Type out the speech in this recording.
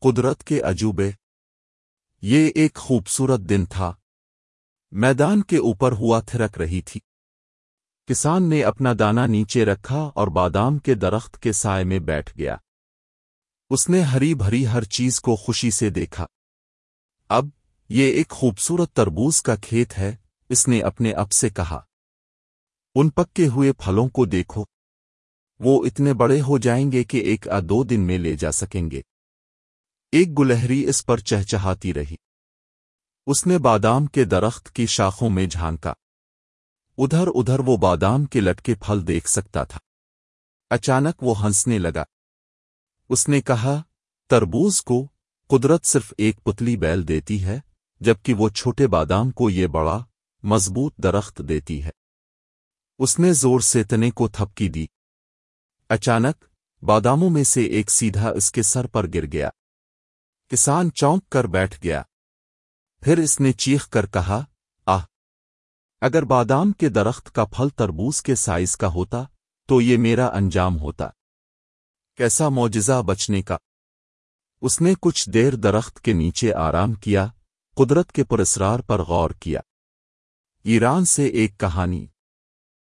قدرت کے عجوبے۔ یہ ایک خوبصورت دن تھا۔ میدان کے اوپر ہوا تھرک رہی تھی۔ کسان نے اپنا دانا نیچے رکھا اور بادام کے درخت کے سائے میں بیٹھ گیا۔ اس نے ہری بھری ہر چیز کو خوشی سے دیکھا۔ اب یہ ایک خوبصورت تربوز کا کھیت ہے، اس نے اپنے اب سے کہا۔ ان پکے ہوئے پھلوں کو دیکھو۔ وہ اتنے بڑے ہو جائیں گے کہ ایک آ دو دن میں لے جا سکیں گے۔ ایک گلہری اس پر چہچہاتی رہی۔ اس نے بادام کے درخت کی شاخوں میں جھانکا۔ ادھر ادھر وہ بادام کے لٹکے پھل دیکھ سکتا تھا۔ اچانک وہ ہنسنے لگا۔ اس نے کہا، تربوز کو قدرت صرف ایک پتلی بیل دیتی ہے، جبکہ وہ چھوٹے بادام کو یہ بڑا، مضبوط درخت دیتی ہے۔ اس نے زور سے تنے کو تھپکی دی۔ اچانک باداموں میں سے ایک سیدھا اس کے سر پر گر گیا۔ کسان چونک کر بیٹھ گیا۔ پھر اس نے چیخ کر کہا، آہ! اگر بادام کے درخت کا پھل تربوز کے سائز کا ہوتا، تو یہ میرا انجام ہوتا۔ کیسا معجزہ بچنے کا! اس نے کچھ دیر درخت کے نیچے آرام کیا، قدرت کے پرسرار پر غور کیا۔ ایران سے ایک کہانی۔